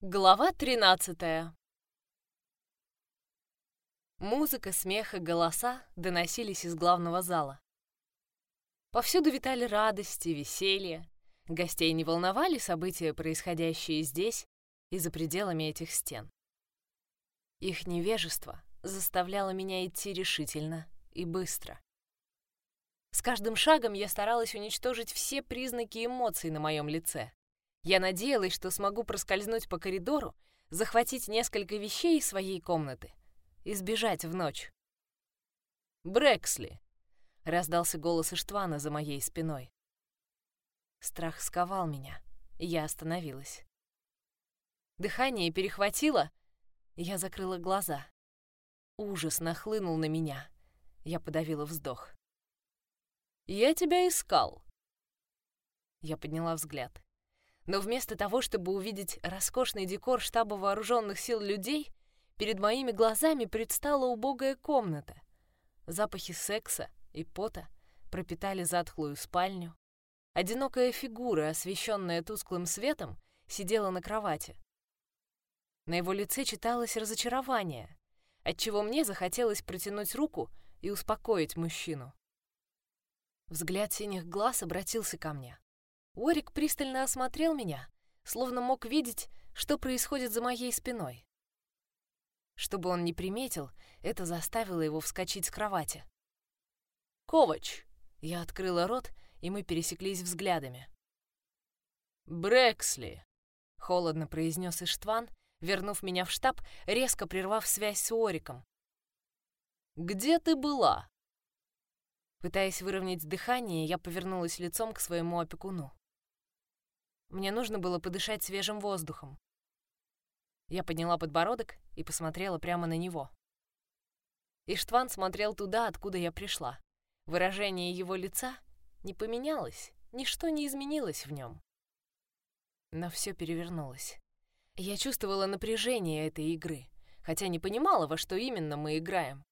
Глава 13 Музыка, смех и голоса доносились из главного зала. Повсюду витали радости, веселье. Гостей не волновали события, происходящие здесь и за пределами этих стен. Их невежество заставляло меня идти решительно и быстро. С каждым шагом я старалась уничтожить все признаки эмоций на моем лице. Я надеялась, что смогу проскользнуть по коридору, захватить несколько вещей из своей комнаты и сбежать в ночь. «Брэксли!» — раздался голос Иштвана за моей спиной. Страх сковал меня, и я остановилась. Дыхание перехватило, я закрыла глаза. Ужас нахлынул на меня. Я подавила вздох. «Я тебя искал!» Я подняла взгляд. Но вместо того, чтобы увидеть роскошный декор штаба вооруженных сил людей, перед моими глазами предстала убогая комната. Запахи секса и пота пропитали затхлую спальню. Одинокая фигура, освещенная тусклым светом, сидела на кровати. На его лице читалось разочарование, отчего мне захотелось протянуть руку и успокоить мужчину. Взгляд синих глаз обратился ко мне. Орик пристально осмотрел меня, словно мог видеть, что происходит за моей спиной. Чтобы он не приметил, это заставило его вскочить с кровати. «Ковач!» Я открыла рот, и мы пересеклись взглядами. «Брэксли!» — холодно произнес Иштван, вернув меня в штаб, резко прервав связь с Ориком. «Где ты была?» Пытаясь выровнять дыхание, я повернулась лицом к своему опекуну. Мне нужно было подышать свежим воздухом. Я подняла подбородок и посмотрела прямо на него. Иштван смотрел туда, откуда я пришла. Выражение его лица не поменялось, ничто не изменилось в нем. Но все перевернулось. Я чувствовала напряжение этой игры, хотя не понимала, во что именно мы играем.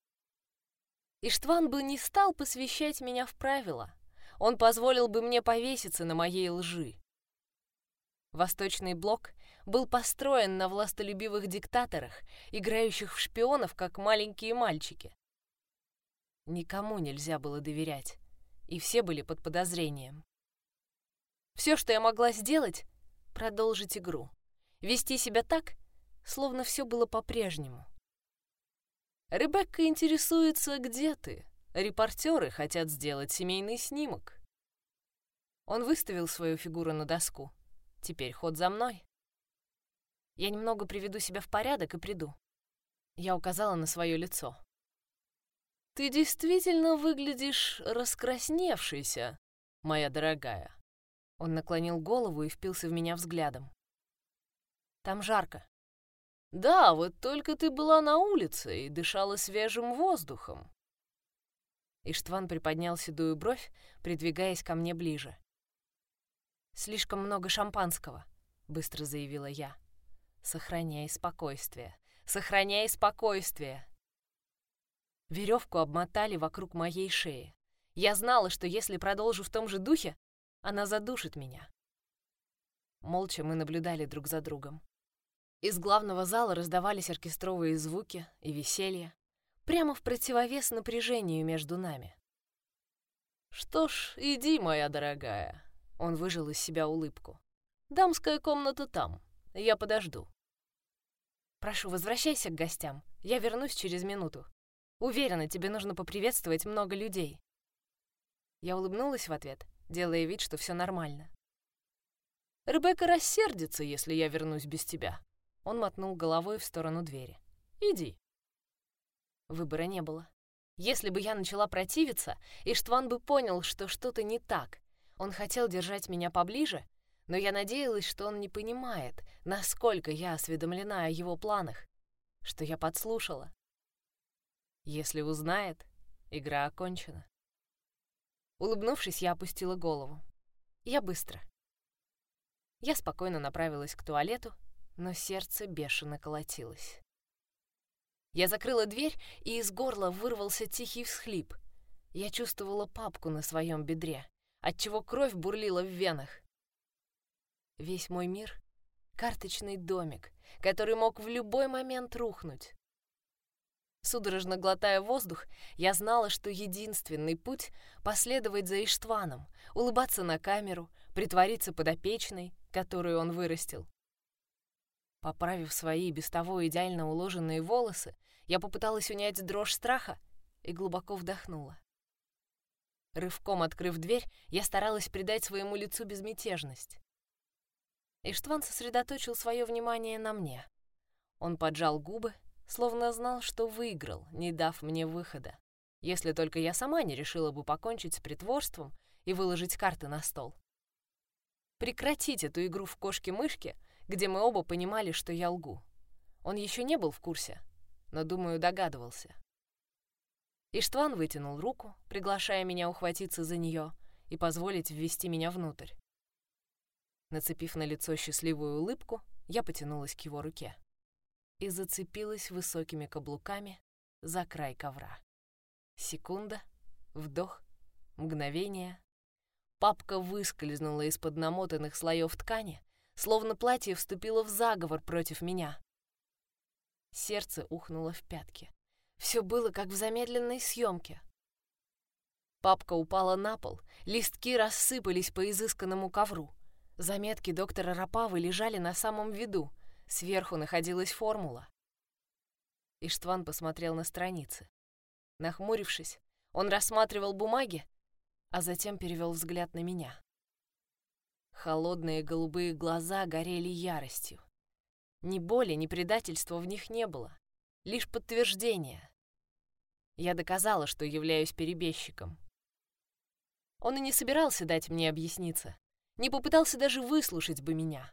Иштван бы не стал посвящать меня в правила. Он позволил бы мне повеситься на моей лжи. Восточный блок был построен на властолюбивых диктаторах, играющих в шпионов, как маленькие мальчики. Никому нельзя было доверять, и все были под подозрением. Все, что я могла сделать, продолжить игру, вести себя так, словно все было по-прежнему. Ребекка интересуется, где ты. Репортеры хотят сделать семейный снимок. Он выставил свою фигуру на доску. Теперь ход за мной. Я немного приведу себя в порядок и приду. Я указала на свое лицо. Ты действительно выглядишь раскрасневшейся, моя дорогая. Он наклонил голову и впился в меня взглядом. Там жарко. Да, вот только ты была на улице и дышала свежим воздухом. Иштван приподнял седую бровь, придвигаясь ко мне ближе. «Слишком много шампанского», — быстро заявила я. «Сохраняй спокойствие. Сохраняй спокойствие». Веревку обмотали вокруг моей шеи. Я знала, что если продолжу в том же духе, она задушит меня. Молча мы наблюдали друг за другом. Из главного зала раздавались оркестровые звуки и веселье, прямо в противовес напряжению между нами. «Что ж, иди, моя дорогая», он выжил из себя улыбку. «Дамская комната там. Я подожду». «Прошу, возвращайся к гостям. Я вернусь через минуту. Уверена, тебе нужно поприветствовать много людей». Я улыбнулась в ответ, делая вид, что все нормально. «Ребекка рассердится, если я вернусь без тебя». Он мотнул головой в сторону двери. «Иди». Выбора не было. Если бы я начала противиться, Иштван бы понял, что что-то не так, он хотел держать меня поближе, но я надеялась, что он не понимает, насколько я осведомлена о его планах, что я подслушала. Если узнает, игра окончена. Улыбнувшись, я опустила голову. Я быстро. Я спокойно направилась к туалету, но сердце бешено колотилось. Я закрыла дверь, и из горла вырвался тихий всхлип. Я чувствовала папку на своем бедре отчего кровь бурлила в венах. Весь мой мир — карточный домик, который мог в любой момент рухнуть. Судорожно глотая воздух, я знала, что единственный путь — последовать за Иштваном, улыбаться на камеру, притвориться подопечной, которую он вырастил. Поправив свои без того идеально уложенные волосы, я попыталась унять дрожь страха и глубоко вдохнула. Рывком открыв дверь, я старалась придать своему лицу безмятежность. Иштван сосредоточил свое внимание на мне. Он поджал губы, словно знал, что выиграл, не дав мне выхода. Если только я сама не решила бы покончить с притворством и выложить карты на стол. Прекратить эту игру в кошки-мышки, где мы оба понимали, что я лгу. Он еще не был в курсе, но, думаю, догадывался. Иштван вытянул руку, приглашая меня ухватиться за нее и позволить ввести меня внутрь. Нацепив на лицо счастливую улыбку, я потянулась к его руке и зацепилась высокими каблуками за край ковра. Секунда, вдох, мгновение. Папка выскользнула из-под намотанных слоев ткани, словно платье вступило в заговор против меня. Сердце ухнуло в пятки. Все было как в замедленной съемке. Папка упала на пол, листки рассыпались по изысканному ковру. Заметки доктора Рапавы лежали на самом виду — Сверху находилась формула. Иштван посмотрел на страницы. Нахмурившись, он рассматривал бумаги, а затем перевел взгляд на меня. Холодные голубые глаза горели яростью. Ни боли, ни предательства в них не было, лишь подтверждение. Я доказала, что являюсь перебежчиком. Он и не собирался дать мне объясниться, не попытался даже выслушать бы меня.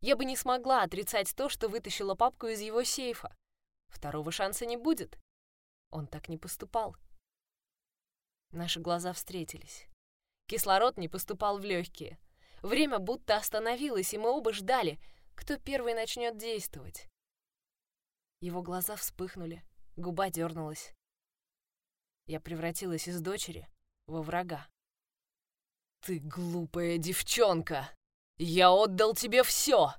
Я бы не смогла отрицать то, что вытащила папку из его сейфа. Второго шанса не будет. Он так не поступал. Наши глаза встретились. Кислород не поступал в легкие. Время будто остановилось, и мы оба ждали, кто первый начнет действовать. Его глаза вспыхнули, губа дернулась. Я превратилась из дочери во врага. «Ты глупая девчонка!» «Я отдал тебе все!»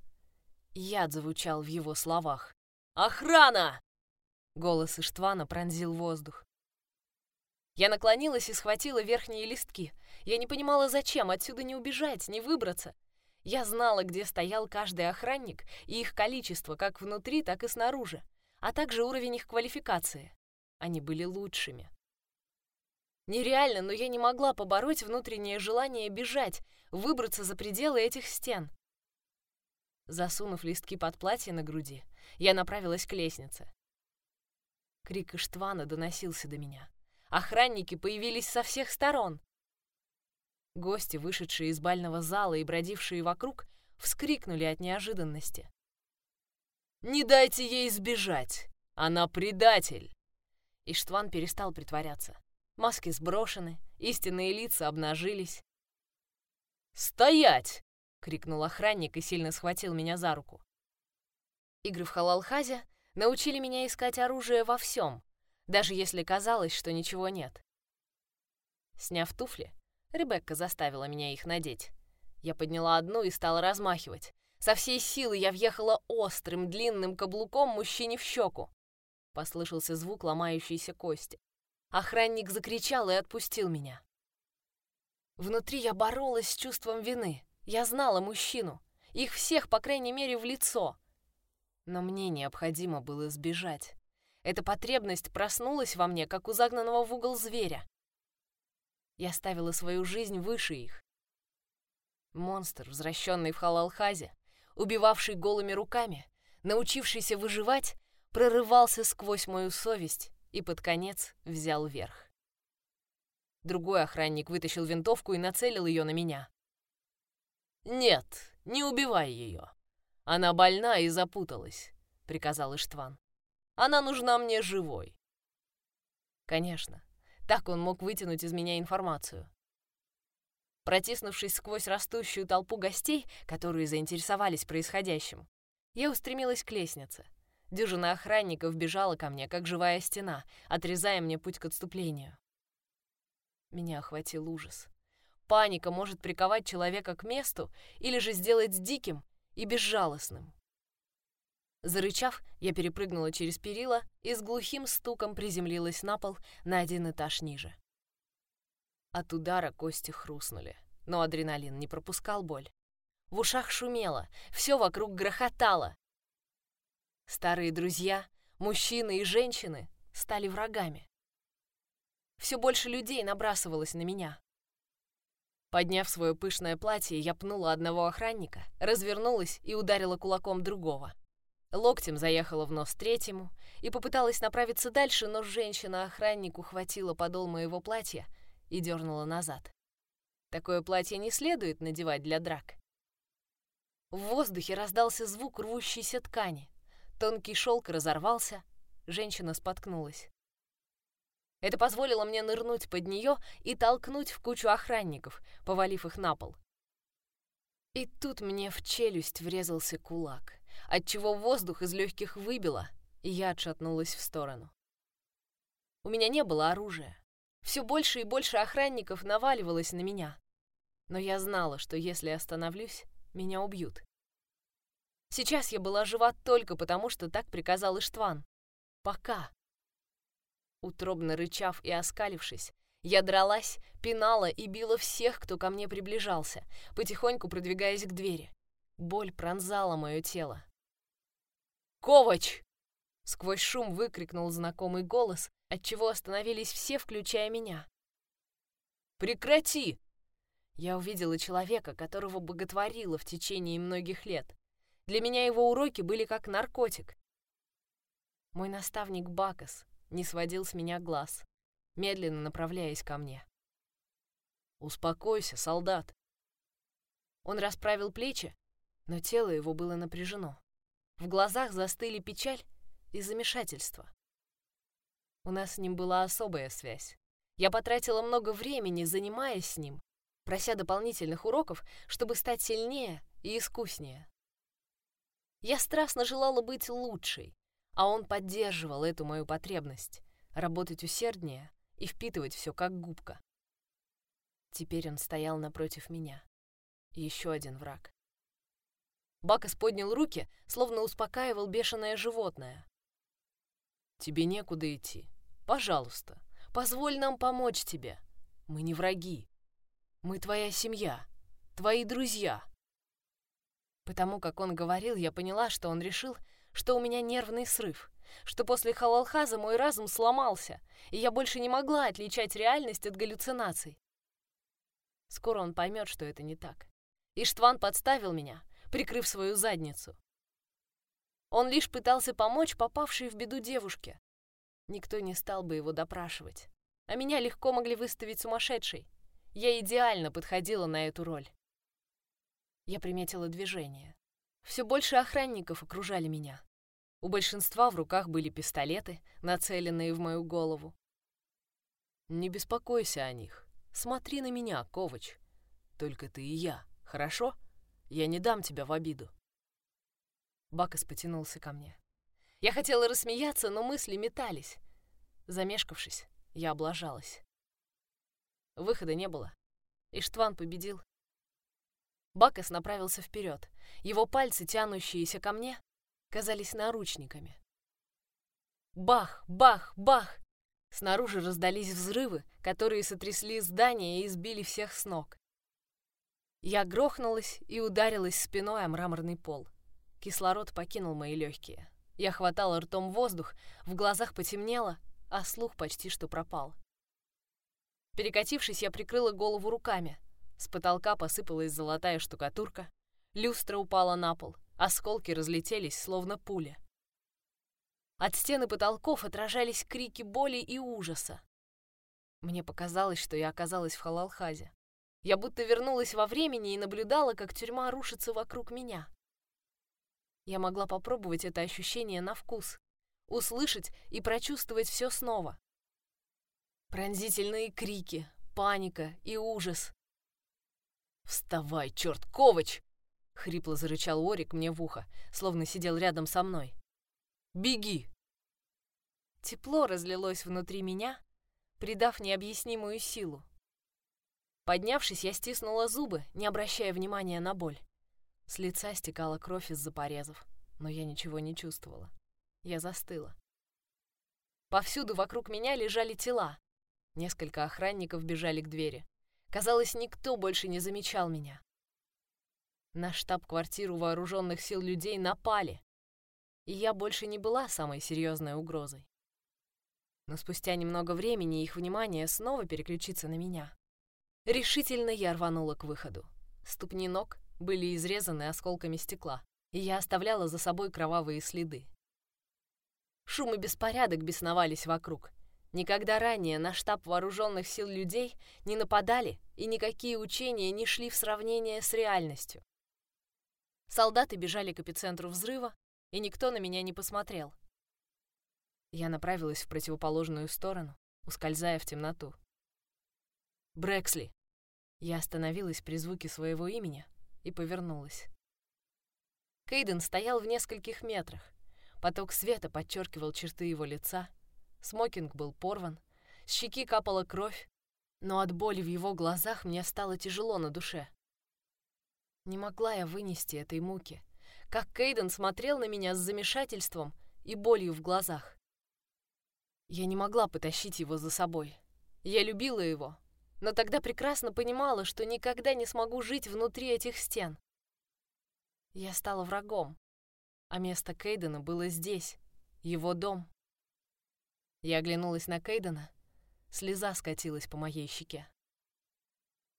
Яд звучал в его словах. «Охрана!» Голос Иштвана пронзил воздух. Я наклонилась и схватила верхние листки. Я не понимала, зачем, отсюда не убежать, не выбраться. Я знала, где стоял каждый охранник и их количество как внутри, так и снаружи, а также уровень их квалификации. Они были лучшими. Нереально, но я не могла побороть внутреннее желание бежать, выбраться за пределы этих стен. Засунув листки под платье на груди, я направилась к лестнице. Крик Иштвана доносился до меня. Охранники появились со всех сторон. Гости, вышедшие из бального зала и бродившие вокруг, вскрикнули от неожиданности. «Не дайте ей сбежать! Она предатель!» Иштван перестал притворяться. Маски сброшены, истинные лица обнажились. «Стоять!» — крикнул охранник и сильно схватил меня за руку. Игры в халалхазе научили меня искать оружие во всем, даже если казалось, что ничего нет. Сняв туфли, Ребекка заставила меня их надеть. Я подняла одну и стала размахивать. Со всей силы я въехала острым, длинным каблуком мужчине в щеку. Послышался звук ломающейся кости. Охранник закричал и отпустил меня. Внутри я боролась с чувством вины. Я знала мужчину. Их всех, по крайней мере, в лицо. Но мне необходимо было сбежать. Эта потребность проснулась во мне, как у загнанного в угол зверя. Я ставила свою жизнь выше их. Монстр, возвращенный в Халалхазе, убивавший голыми руками, научившийся выживать, прорывался сквозь мою совесть и под конец взял верх. Другой охранник вытащил винтовку и нацелил ее на меня. «Нет, не убивай ее. Она больна и запуталась», — приказал Иштван. «Она нужна мне живой». Конечно, так он мог вытянуть из меня информацию. Протиснувшись сквозь растущую толпу гостей, которые заинтересовались происходящим, я устремилась к лестнице — Дюжина охранников бежала ко мне, как живая стена, отрезая мне путь к отступлению. Меня охватил ужас. Паника может приковать человека к месту или же сделать диким и безжалостным. Зарычав, я перепрыгнула через перила и с глухим стуком приземлилась на пол на один этаж ниже. От удара кости хрустнули, но адреналин не пропускал боль. В ушах шумело, все вокруг грохотало. Старые друзья, мужчины и женщины стали врагами. Все больше людей набрасывалось на меня. Подняв свое пышное платье, я пнула одного охранника, развернулась и ударила кулаком другого. Локтем заехала в нос третьему и попыталась направиться дальше, но женщина-охранник ухватила подол моего платья и дернула назад. Такое платье не следует надевать для драк. В воздухе раздался звук рвущейся ткани. Тонкий шелк разорвался, женщина споткнулась. Это позволило мне нырнуть под нее и толкнуть в кучу охранников, повалив их на пол. И тут мне в челюсть врезался кулак, отчего воздух из легких выбило, и я отшатнулась в сторону. У меня не было оружия. Все больше и больше охранников наваливалось на меня. Но я знала, что если остановлюсь, меня убьют. Сейчас я была жива только потому, что так приказал Иштван. Пока. Утробно рычав и оскалившись, я дралась, пинала и била всех, кто ко мне приближался, потихоньку продвигаясь к двери. Боль пронзала мое тело. «Ковач!» — сквозь шум выкрикнул знакомый голос, отчего остановились все, включая меня. «Прекрати!» Я увидела человека, которого боготворила в течение многих лет. Для меня его уроки были как наркотик. Мой наставник Бакас, не сводил с меня глаз, медленно направляясь ко мне. «Успокойся, солдат!» Он расправил плечи, но тело его было напряжено. В глазах застыли печаль и замешательство. У нас с ним была особая связь. Я потратила много времени, занимаясь с ним, прося дополнительных уроков, чтобы стать сильнее и искуснее. Я страстно желала быть лучшей, а он поддерживал эту мою потребность — работать усерднее и впитывать все как губка. Теперь он стоял напротив меня. Еще один враг. Бакас поднял руки, словно успокаивал бешеное животное. «Тебе некуда идти. Пожалуйста, позволь нам помочь тебе. Мы не враги. Мы твоя семья, твои друзья». Потому как он говорил, я поняла, что он решил, что у меня нервный срыв, что после халалхаза мой разум сломался, и я больше не могла отличать реальность от галлюцинаций. Скоро он поймет, что это не так. Иштван подставил меня, прикрыв свою задницу. Он лишь пытался помочь попавшей в беду девушке. Никто не стал бы его допрашивать. А меня легко могли выставить сумасшедшей. Я идеально подходила на эту роль. Я приметила движение. Все больше охранников окружали меня. У большинства в руках были пистолеты, нацеленные в мою голову. «Не беспокойся о них. Смотри на меня, Ковач. Только ты и я, хорошо? Я не дам тебя в обиду». Бакас потянулся ко мне. Я хотела рассмеяться, но мысли метались. Замешкавшись, я облажалась. Выхода не было. Иштван победил. Бакас направился вперед. Его пальцы, тянущиеся ко мне, казались наручниками. Бах, бах, бах! Снаружи раздались взрывы, которые сотрясли здание и избили всех с ног. Я грохнулась и ударилась спиной о мраморный пол. Кислород покинул мои легкие. Я хватала ртом воздух, в глазах потемнело, а слух почти что пропал. Перекатившись, я прикрыла голову руками, с потолка посыпалась золотая штукатурка, люстра упала на пол, осколки разлетелись, словно пули. От стены потолков отражались крики боли и ужаса. Мне показалось, что я оказалась в Халалхазе. Я будто вернулась во времени и наблюдала, как тюрьма рушится вокруг меня. Я могла попробовать это ощущение на вкус, услышать и прочувствовать все снова. Пронзительные крики, паника и ужас. «Вставай, черт, Ковач!» — хрипло зарычал Орик мне в ухо, словно сидел рядом со мной. «Беги!» Тепло разлилось внутри меня, придав необъяснимую силу. Поднявшись, я стиснула зубы, не обращая внимания на боль. С лица стекала кровь из-за порезов. но я ничего не чувствовала. Я застыла. Повсюду вокруг меня лежали тела. Несколько охранников бежали к двери. Казалось, никто больше не замечал меня. На штаб-квартиру вооруженных сил людей напали, и я больше не была самой серьезной угрозой. Но спустя немного времени их внимание снова переключится на меня. Решительно я рванула к выходу. Ступни ног были изрезаны осколками стекла, и я оставляла за собой кровавые следы. Шум и беспорядок бесновались вокруг. Никогда ранее на штаб вооруженных сил людей не нападали, и никакие учения не шли в сравнение с реальностью. Солдаты бежали к эпицентру взрыва, и никто на меня не посмотрел. Я направилась в противоположную сторону, ускользая в темноту. «Брэксли!» Я остановилась при звуке своего имени и повернулась. Кейден стоял в нескольких метрах. Поток света подчеркивал черты его лица. Смокинг был порван, с щеки капала кровь, но от боли в его глазах мне стало тяжело на душе. Не могла я вынести этой муки. Как Кейден смотрел на меня с замешательством и болью в глазах. Я не могла потащить его за собой. Я любила его, но тогда прекрасно понимала, что никогда не смогу жить внутри этих стен. Я стала врагом, а место Кейдена было здесь, его дом. Я оглянулась на Кейдена, слеза скатилась по моей щеке.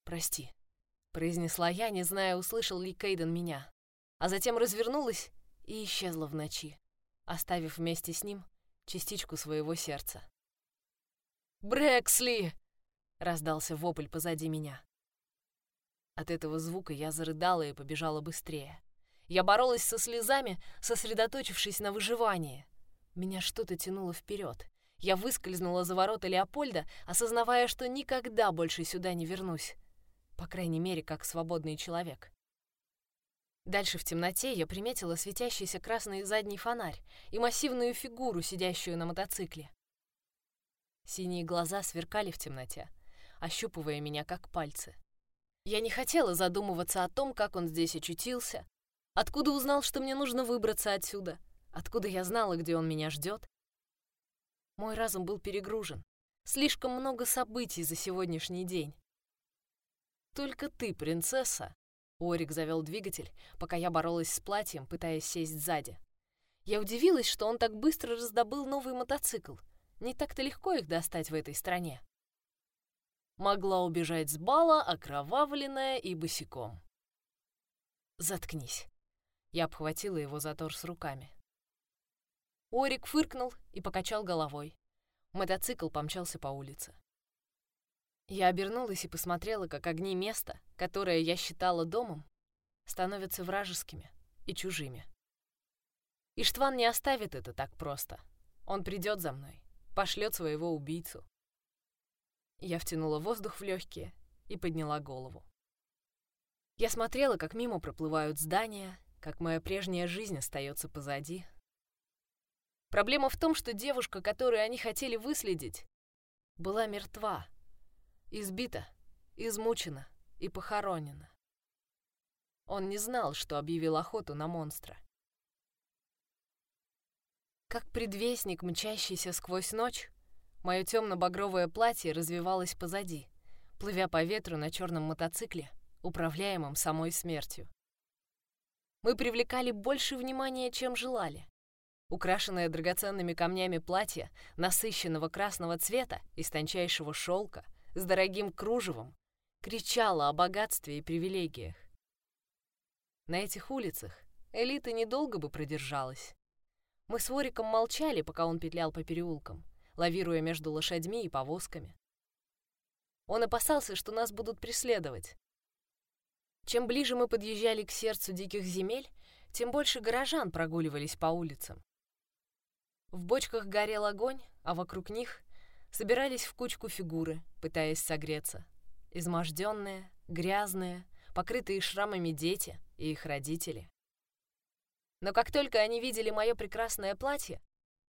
«Прости», — произнесла я, не зная, услышал ли Кейден меня, а затем развернулась и исчезла в ночи, оставив вместе с ним частичку своего сердца. «Брэксли!» — раздался вопль позади меня. От этого звука я зарыдала и побежала быстрее. Я боролась со слезами, сосредоточившись на выживании. Меня что-то тянуло вперед. Я выскользнула за ворота Леопольда, осознавая, что никогда больше сюда не вернусь. По крайней мере, как свободный человек. Дальше в темноте я приметила светящийся красный задний фонарь и массивную фигуру, сидящую на мотоцикле. Синие глаза сверкали в темноте, ощупывая меня как пальцы. Я не хотела задумываться о том, как он здесь очутился, Откуда узнал, что мне нужно выбраться отсюда? Откуда я знала, где он меня ждет? Мой разум был перегружен. Слишком много событий за сегодняшний день. «Только ты, принцесса!» Орик завел двигатель, пока я боролась с платьем, пытаясь сесть сзади. Я удивилась, что он так быстро раздобыл новый мотоцикл. Не так-то легко их достать в этой стране. Могла убежать с бала, окровавленная и босиком. «Заткнись», я обхватила его за торс руками. Орик фыркнул и покачал головой. Мотоцикл помчался по улице. Я обернулась и посмотрела, как огни места, которое я считала домом, становятся вражескими и чужими. Иштван не оставит это так просто. Он придет за мной, пошлет своего убийцу. Я втянула воздух в легкие и подняла голову. Я смотрела, как мимо проплывают здания, как моя прежняя жизнь остается позади. Проблема в том, что девушка, которую они хотели выследить, была мертва, избита, измучена и похоронена. Он не знал, что объявил охоту на монстра. Как предвестник, мчащийся сквозь ночь, мое темно-багровое платье развивалось позади, плывя по ветру на черном мотоцикле, управляемом самой смертью мы привлекали больше внимания, чем желали. Украшенное драгоценными камнями платье насыщенного красного цвета из тончайшего шелка с дорогим кружевом кричало о богатстве и привилегиях. На этих улицах элита недолго бы продержалась. Мы с Вориком молчали, пока он петлял по переулкам, лавируя между лошадьми и повозками. Он опасался, что нас будут преследовать, чем ближе мы подъезжали к сердцу диких земель, тем больше горожан прогуливались по улицам. В бочках горел огонь, а вокруг них собирались в кучку фигуры, пытаясь согреться. Изможденные, грязные, покрытые шрамами дети и их родители. Но как только они видели мое прекрасное платье,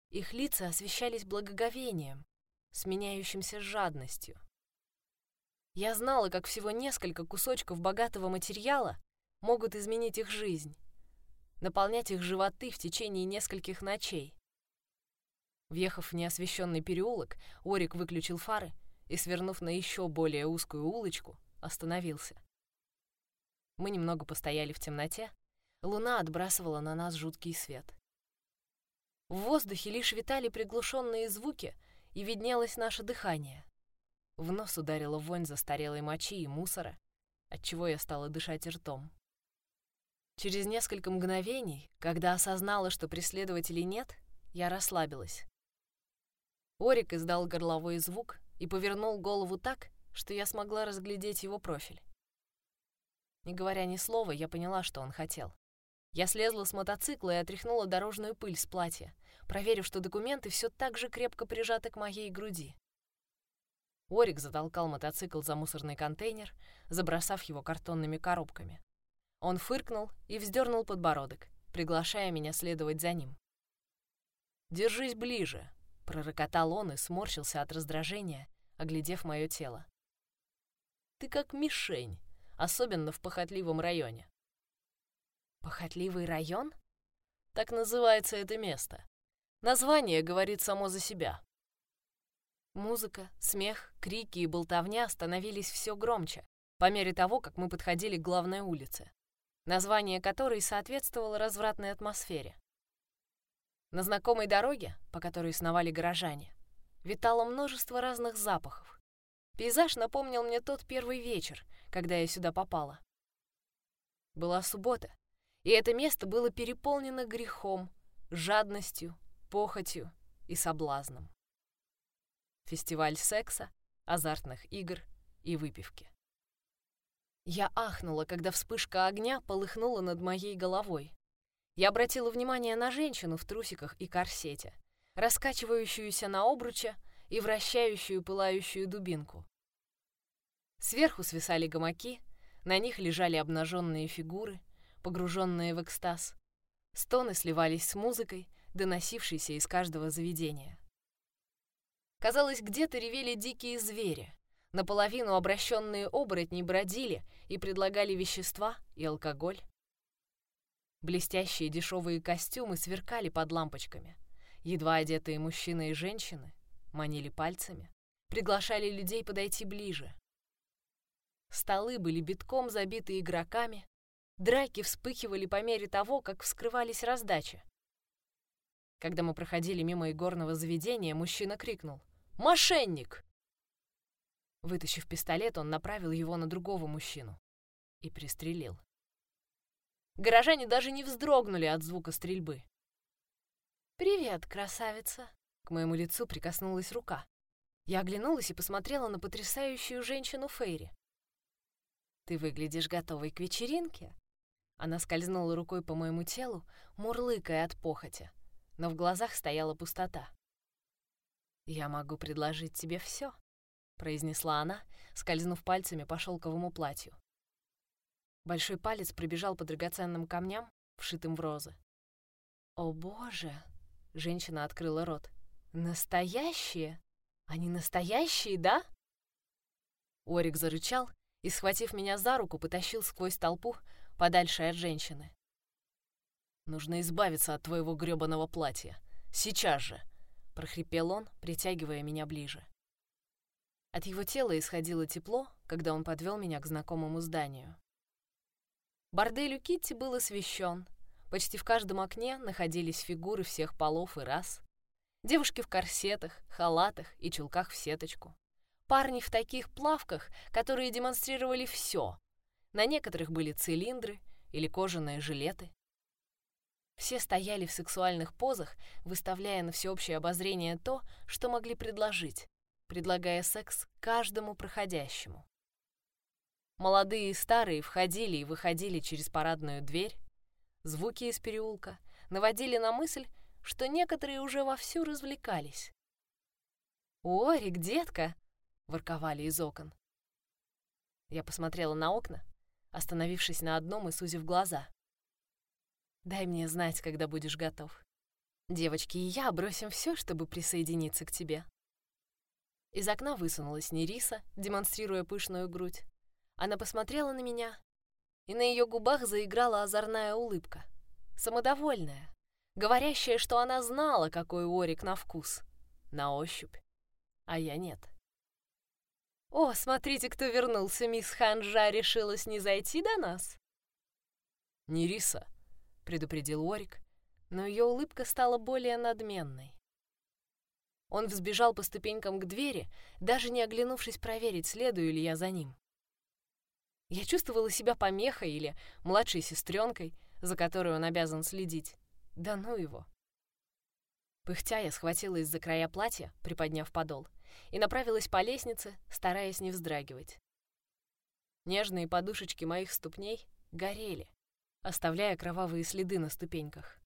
их лица освещались благоговением, сменяющимся жадностью. Я знала, как всего несколько кусочков богатого материала могут изменить их жизнь. наполнять их животы в течение нескольких ночей. Въехав в неосвещенный переулок, Орик выключил фары и, свернув на еще более узкую улочку, остановился. Мы немного постояли в темноте. Луна отбрасывала на нас жуткий свет. В воздухе лишь витали приглушенные звуки, и виднелось наше дыхание. В нос ударила вонь застарелой мочи и мусора, отчего я стала дышать ртом. Через несколько мгновений, когда осознала, что преследователей нет, я расслабилась. Орик издал горловой звук и повернул голову так, что я смогла разглядеть его профиль. Не говоря ни слова, я поняла, что он хотел. Я слезла с мотоцикла и отряхнула дорожную пыль с платья, проверив, что документы все так же крепко прижаты к моей груди. Орик затолкал мотоцикл за мусорный контейнер, забросав его картонными коробками. Он фыркнул и вздернул подбородок, приглашая меня следовать за ним. «Держись ближе», Пророкотал он и сморщился от раздражения, оглядев мое тело. «Ты как мишень, особенно в похотливом районе». «Похотливый район?» Так называется это место. Название говорит само за себя. Музыка, смех, крики и болтовня становились все громче, по мере того, как мы подходили к главной улице, название которой соответствовало развратной атмосфере. На знакомой дороге, по которой сновали горожане, витало множество разных запахов. Пейзаж напомнил мне тот первый вечер, когда я сюда попала. Была суббота, и это место было переполнено грехом, жадностью, похотью и соблазном. Фестиваль секса, азартных игр и выпивки. Я ахнула, когда вспышка огня полыхнула над моей головой. Я обратила внимание на женщину в трусиках и корсете, раскачивающуюся на обруче и вращающую пылающую дубинку. Сверху свисали гамаки, на них лежали обнаженные фигуры, погруженные в экстаз. Стоны сливались с музыкой, доносившейся из каждого заведения. Казалось, где-то ревели дикие звери. Наполовину обращенные оборотни бродили и предлагали вещества и алкоголь. Блестящие дешевые костюмы сверкали под лампочками. Едва одетые мужчины и женщины манили пальцами, приглашали людей подойти ближе. Столы были битком забиты игроками, драки вспыхивали по мере того, как вскрывались раздачи. Когда мы проходили мимо игорного заведения, мужчина крикнул «Мошенник!». Вытащив пистолет, он направил его на другого мужчину и пристрелил. Горожане даже не вздрогнули от звука стрельбы. «Привет, красавица!» К моему лицу прикоснулась рука. Я оглянулась и посмотрела на потрясающую женщину Фейри. «Ты выглядишь готовой к вечеринке?» Она скользнула рукой по моему телу, мурлыкая от похоти, но в глазах стояла пустота. «Я могу предложить тебе все», — произнесла она, скользнув пальцами по шелковому платью. Большой палец пробежал по драгоценным камням, вшитым в розы. «О боже!» — женщина открыла рот. «Настоящие? Они настоящие, да?» Орик зарычал и, схватив меня за руку, потащил сквозь толпу подальше от женщины. «Нужно избавиться от твоего грёбаного платья. Сейчас же!» — прохрипел он, притягивая меня ближе. От его тела исходило тепло, когда он подвел меня к знакомому зданию. Бордель у Китти был освещен. Почти в каждом окне находились фигуры всех полов и рас. Девушки в корсетах, халатах и чулках в сеточку. Парни в таких плавках, которые демонстрировали все. На некоторых были цилиндры или кожаные жилеты. Все стояли в сексуальных позах, выставляя на всеобщее обозрение то, что могли предложить, предлагая секс каждому проходящему. Молодые и старые входили и выходили через парадную дверь. Звуки из переулка наводили на мысль, что некоторые уже вовсю развлекались. «Орик, детка!» — ворковали из окон. Я посмотрела на окна, остановившись на одном и сузив глаза. «Дай мне знать, когда будешь готов. Девочки и я бросим все, чтобы присоединиться к тебе». Из окна высунулась Нериса, демонстрируя пышную грудь. Она посмотрела на меня, и на ее губах заиграла озорная улыбка. самодовольная, говорящая, что она знала, какой Орик на вкус, на ощупь, а я нет. «О, смотрите, кто вернулся, мисс Ханжа решилась не зайти до нас?» «Не риса», — предупредил Орик, но ее улыбка стала более надменной. Он взбежал по ступенькам к двери, даже не оглянувшись проверить, следую ли я за ним. Я чувствовала себя помехой или младшей сестренкой, за которой он обязан следить. Да ну его. Пыхтя я схватилась за края платья, приподняв подол, и направилась по лестнице, стараясь не вздрагивать. Нежные подушечки моих ступней горели, оставляя кровавые следы на ступеньках.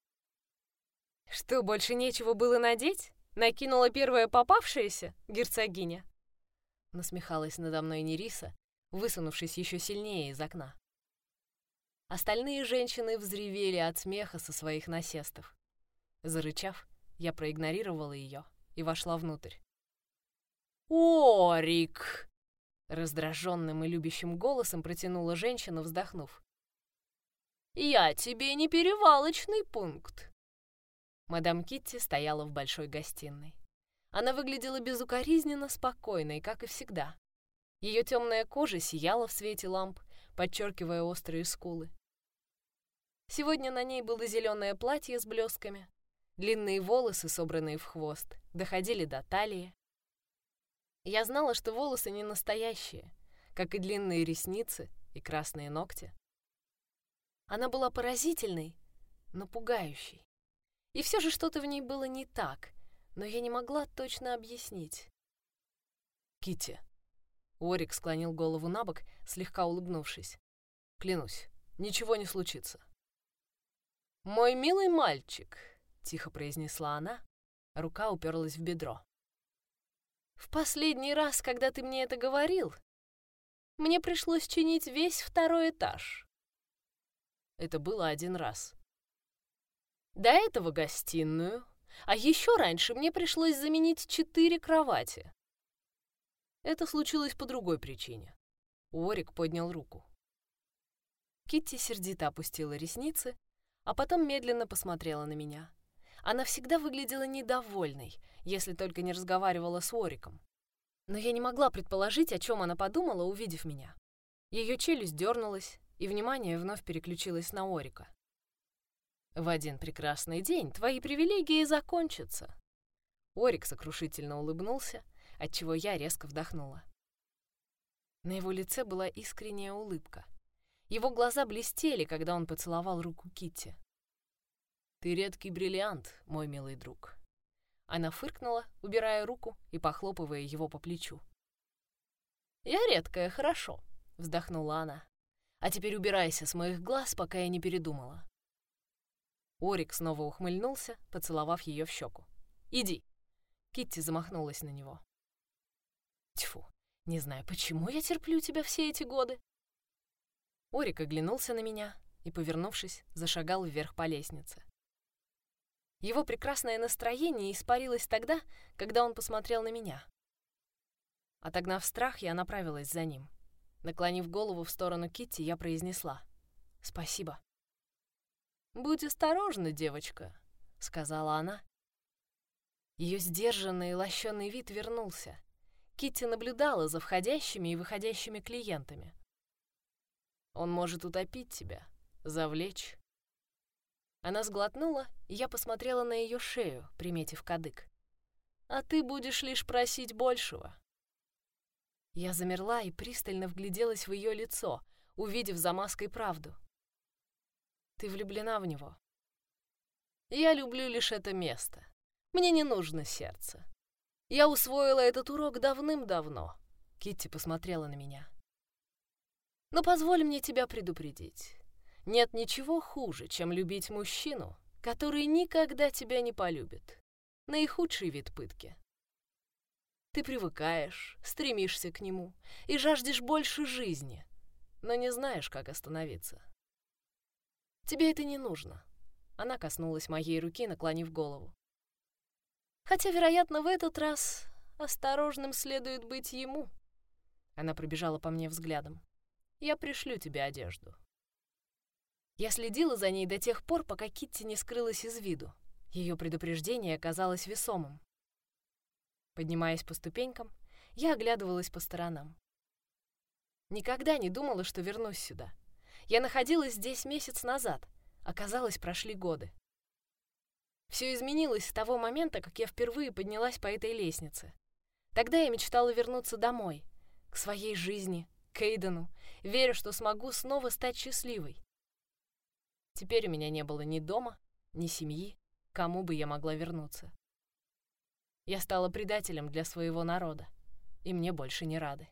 «Что, больше нечего было надеть? Накинула первое попавшееся, герцогиня?» Насмехалась надо мной Нериса, высунувшись еще сильнее из окна. Остальные женщины взревели от смеха со своих насестов. Зарычав, я проигнорировала ее и вошла внутрь. «Орик!» — раздраженным и любящим голосом протянула женщина, вздохнув. «Я тебе не перевалочный пункт!» Мадам Китти стояла в большой гостиной. Она выглядела безукоризненно спокойной, как и всегда. Ее темная кожа сияла в свете ламп, подчеркивая острые скулы. Сегодня на ней было зеленое платье с блесками, длинные волосы, собранные в хвост, доходили до талии. Я знала, что волосы не настоящие, как и длинные ресницы и красные ногти. Она была поразительной, но пугающей. И все же что-то в ней было не так, но я не могла точно объяснить. Кити. Орик склонил голову на бок, слегка улыбнувшись. Клянусь, ничего не случится. Мой милый мальчик, тихо произнесла она, рука уперлась в бедро. В последний раз, когда ты мне это говорил, мне пришлось чинить весь второй этаж. Это было один раз. До этого гостиную, а еще раньше мне пришлось заменить четыре кровати. Это случилось по другой причине. Уорик поднял руку. Китти сердито опустила ресницы, а потом медленно посмотрела на меня. Она всегда выглядела недовольной, если только не разговаривала с Уориком. Но я не могла предположить, о чем она подумала, увидев меня. Ее челюсть дернулась, и внимание вновь переключилось на Орика. В один прекрасный день твои привилегии закончатся. Орик сокрушительно улыбнулся, отчего я резко вдохнула. На его лице была искренняя улыбка. Его глаза блестели, когда он поцеловал руку Китти. «Ты редкий бриллиант, мой милый друг». Она фыркнула, убирая руку и похлопывая его по плечу. «Я редкая, хорошо», — вздохнула она. «А теперь убирайся с моих глаз, пока я не передумала». Орик снова ухмыльнулся, поцеловав ее в щеку. «Иди!» Китти замахнулась на него. «Тьфу, не знаю, почему я терплю тебя все эти годы?» Орик оглянулся на меня и, повернувшись, зашагал вверх по лестнице. Его прекрасное настроение испарилось тогда, когда он посмотрел на меня. Отогнав страх, я направилась за ним. Наклонив голову в сторону Китти, я произнесла «Спасибо». «Будь осторожна, девочка», — сказала она. Ее сдержанный и лощеный вид вернулся. Китти наблюдала за входящими и выходящими клиентами. «Он может утопить тебя, завлечь». Она сглотнула, и я посмотрела на ее шею, приметив кадык. «А ты будешь лишь просить большего». Я замерла и пристально вгляделась в ее лицо, увидев за маской правду. Ты влюблена в него. Я люблю лишь это место. Мне не нужно сердце. Я усвоила этот урок давным-давно. Китти посмотрела на меня. Но позволь мне тебя предупредить. Нет ничего хуже, чем любить мужчину, который никогда тебя не полюбит. Наихудший вид пытки. Ты привыкаешь, стремишься к нему и жаждешь больше жизни, но не знаешь, как остановиться. Тебе это не нужно. Она коснулась моей руки, наклонив голову. Хотя, вероятно, в этот раз осторожным следует быть ему. Она пробежала по мне взглядом. Я пришлю тебе одежду. Я следила за ней до тех пор, пока Китти не скрылась из виду. Ее предупреждение оказалось весомым. Поднимаясь по ступенькам, я оглядывалась по сторонам. Никогда не думала, что вернусь сюда. Я находилась здесь месяц назад. Оказалось, прошли годы. Все изменилось с того момента, как я впервые поднялась по этой лестнице. Тогда я мечтала вернуться домой, к своей жизни, к Эйдену, веря, что смогу снова стать счастливой. Теперь у меня не было ни дома, ни семьи, кому бы я могла вернуться. Я стала предателем для своего народа, и мне больше не рады.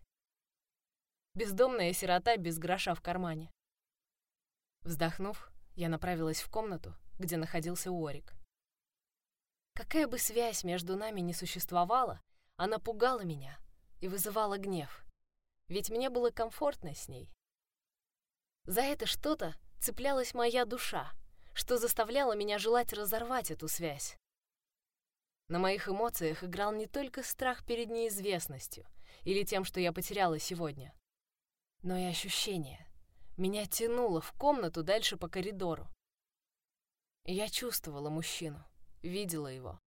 Бездомная сирота без гроша в кармане. Вздохнув, я направилась в комнату, где находился Уорик. Какая бы связь между нами не существовала, она пугала меня и вызывала гнев, ведь мне было комфортно с ней. За это что-то цеплялась моя душа, что заставляло меня желать разорвать эту связь. На моих эмоциях играл не только страх перед неизвестностью или тем, что я потеряла сегодня, но и ощущение. Меня тянуло в комнату дальше по коридору. Я чувствовала мужчину, видела его.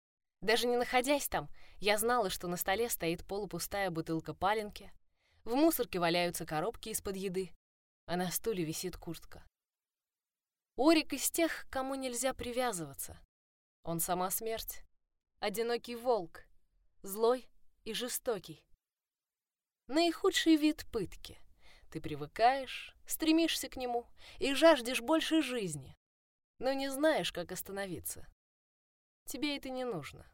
Даже не находясь там, я знала, что на столе стоит полупустая бутылка паленки, в мусорке валяются коробки из-под еды, а на стуле висит куртка. Орик из тех, кому нельзя привязываться. Он сама смерть. Одинокий волк. Злой и жестокий. Наихудший вид пытки. Ты привыкаешь, стремишься к нему и жаждешь больше жизни, но не знаешь, как остановиться. Тебе это не нужно.